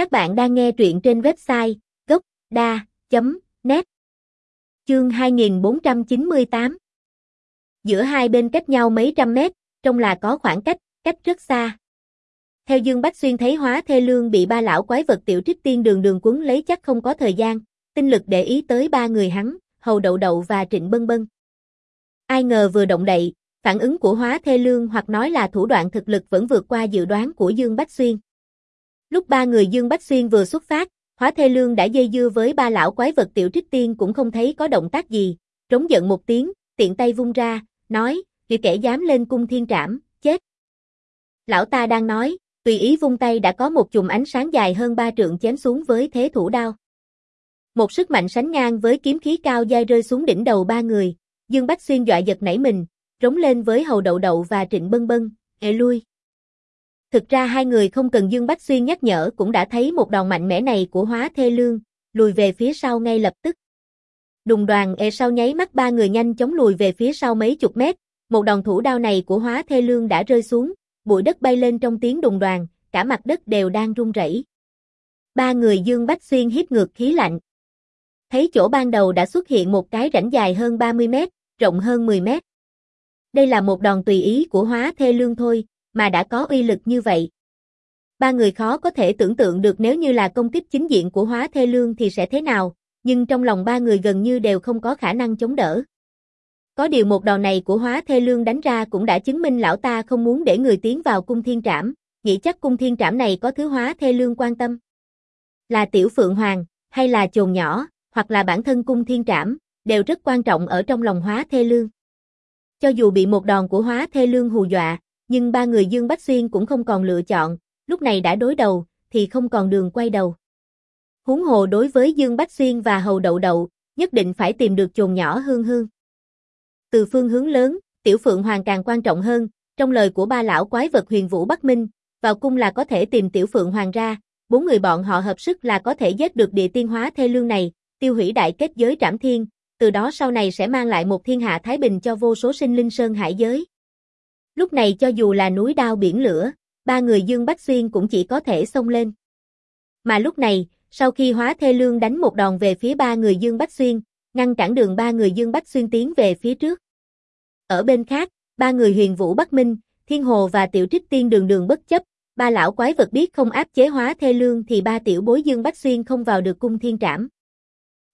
Các bạn đang nghe truyện trên website gocda.net Chương 2498 Giữa hai bên cách nhau mấy trăm mét, trông là có khoảng cách, cách rất xa. Theo Dương Bách Xuyên thấy hóa thê lương bị ba lão quái vật tiểu trích tiên đường đường quấn lấy chắc không có thời gian, tinh lực để ý tới ba người hắn, hầu đậu đậu và trịnh bân bân. Ai ngờ vừa động đậy, phản ứng của hóa thê lương hoặc nói là thủ đoạn thực lực vẫn vượt qua dự đoán của Dương Bách Xuyên. Lúc ba người Dương Bách Xuyên vừa xuất phát, hóa thê lương đã dây dưa với ba lão quái vật tiểu trích tiên cũng không thấy có động tác gì, trống giận một tiếng, tiện tay vung ra, nói, vì kẻ dám lên cung thiên trảm, chết. Lão ta đang nói, tùy ý vung tay đã có một chùm ánh sáng dài hơn ba trượng chém xuống với thế thủ đao. Một sức mạnh sánh ngang với kiếm khí cao dai rơi xuống đỉnh đầu ba người, Dương Bách Xuyên dọa giật nảy mình, rống lên với hầu đậu đậu và trịnh bân bân, ệ lui. Thực ra hai người không cần Dương Bách Xuyên nhắc nhở cũng đã thấy một đòn mạnh mẽ này của hóa thê lương, lùi về phía sau ngay lập tức. Đùng đoàn e sau nháy mắt ba người nhanh chóng lùi về phía sau mấy chục mét, một đòn thủ đao này của hóa thê lương đã rơi xuống, bụi đất bay lên trong tiếng đùng đoàn, cả mặt đất đều đang rung rẩy. Ba người Dương Bách Xuyên hít ngược khí lạnh. Thấy chỗ ban đầu đã xuất hiện một cái rãnh dài hơn 30 mét, rộng hơn 10 mét. Đây là một đòn tùy ý của hóa thê lương thôi, mà đã có uy lực như vậy. Ba người khó có thể tưởng tượng được nếu như là công kích chính diện của hóa thê lương thì sẽ thế nào, nhưng trong lòng ba người gần như đều không có khả năng chống đỡ. Có điều một đòn này của hóa thê lương đánh ra cũng đã chứng minh lão ta không muốn để người tiến vào cung thiên trảm, nghĩ chắc cung thiên trảm này có thứ hóa thê lương quan tâm. Là tiểu phượng hoàng, hay là chồn nhỏ, hoặc là bản thân cung thiên trảm, đều rất quan trọng ở trong lòng hóa thê lương. Cho dù bị một đòn của hóa thê lương hù dọa, nhưng ba người Dương Bách Xuyên cũng không còn lựa chọn, lúc này đã đối đầu, thì không còn đường quay đầu. Huống hồ đối với Dương Bách Xuyên và Hầu Đậu Đậu, nhất định phải tìm được chồn nhỏ hương hương. Từ phương hướng lớn, Tiểu Phượng Hoàng càng quan trọng hơn, trong lời của ba lão quái vật huyền vũ Bắc Minh, vào cung là có thể tìm Tiểu Phượng Hoàng ra, bốn người bọn họ hợp sức là có thể giết được địa tiên hóa thê lương này, tiêu hủy đại kết giới trảm thiên, từ đó sau này sẽ mang lại một thiên hạ thái bình cho vô số sinh linh sơn hải giới. Lúc này cho dù là núi đao biển lửa, ba người Dương Bách Xuyên cũng chỉ có thể xông lên. Mà lúc này, sau khi hóa thê lương đánh một đòn về phía ba người Dương Bách Xuyên, ngăn cản đường ba người Dương Bách Xuyên tiến về phía trước. Ở bên khác, ba người huyền vũ Bắc Minh, Thiên Hồ và Tiểu Trích Tiên đường đường bất chấp, ba lão quái vật biết không áp chế hóa thê lương thì ba tiểu bối Dương Bách Xuyên không vào được cung thiên trảm.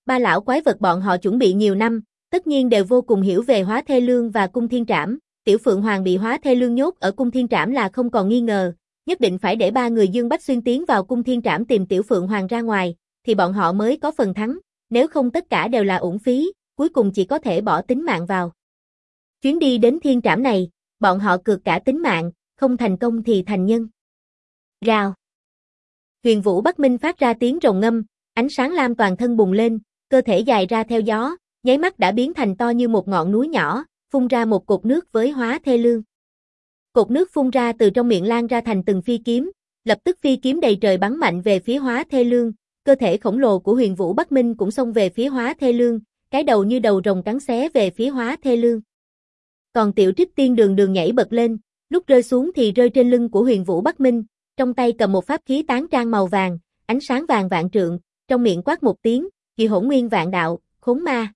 Ba lão quái vật bọn họ chuẩn bị nhiều năm, tất nhiên đều vô cùng hiểu về hóa thê lương và cung thiên trảm, Tiểu Phượng Hoàng bị hóa thê lương nhốt ở cung thiên trảm là không còn nghi ngờ, nhất định phải để ba người Dương Bách Xuyên tiến vào cung thiên trảm tìm Tiểu Phượng Hoàng ra ngoài, thì bọn họ mới có phần thắng, nếu không tất cả đều là uổng phí, cuối cùng chỉ có thể bỏ tính mạng vào. Chuyến đi đến thiên trảm này, bọn họ cược cả tính mạng, không thành công thì thành nhân. Rào. Huyền Vũ Bắc Minh phát ra tiếng rồng ngâm, ánh sáng lam toàn thân bùng lên, cơ thể dài ra theo gió, nháy mắt đã biến thành to như một ngọn núi nhỏ, phun ra một cột nước với hóa thê lương. Cột nước phun ra từ trong miệng lan ra thành từng phi kiếm, lập tức phi kiếm đầy trời bắn mạnh về phía hóa thê lương, cơ thể khổng lồ của huyền vũ Bắc Minh cũng xông về phía hóa thê lương, cái đầu như đầu rồng cắn xé về phía hóa thê lương. Còn tiểu trích tiên đường đường nhảy bật lên, lúc rơi xuống thì rơi trên lưng của huyền vũ Bắc Minh, trong tay cầm một pháp khí tán trang màu vàng, ánh sáng vàng vạn trượng, trong miệng quát một tiếng, kỳ hỗn nguyên vạn đạo, khốn ma.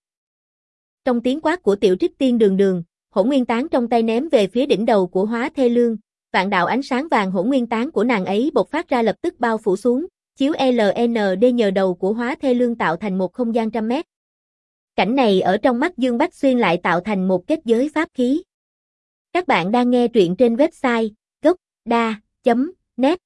Trong tiếng quát của tiểu trích tiên đường đường, hỗn nguyên tán trong tay ném về phía đỉnh đầu của hóa thê lương, vạn đạo ánh sáng vàng hỗn nguyên tán của nàng ấy bộc phát ra lập tức bao phủ xuống, chiếu LND nhờ đầu của hóa thê lương tạo thành một không gian trăm mét. Cảnh này ở trong mắt Dương Bách Xuyên lại tạo thành một kết giới pháp khí. Các bạn đang nghe truyện trên website gocda.net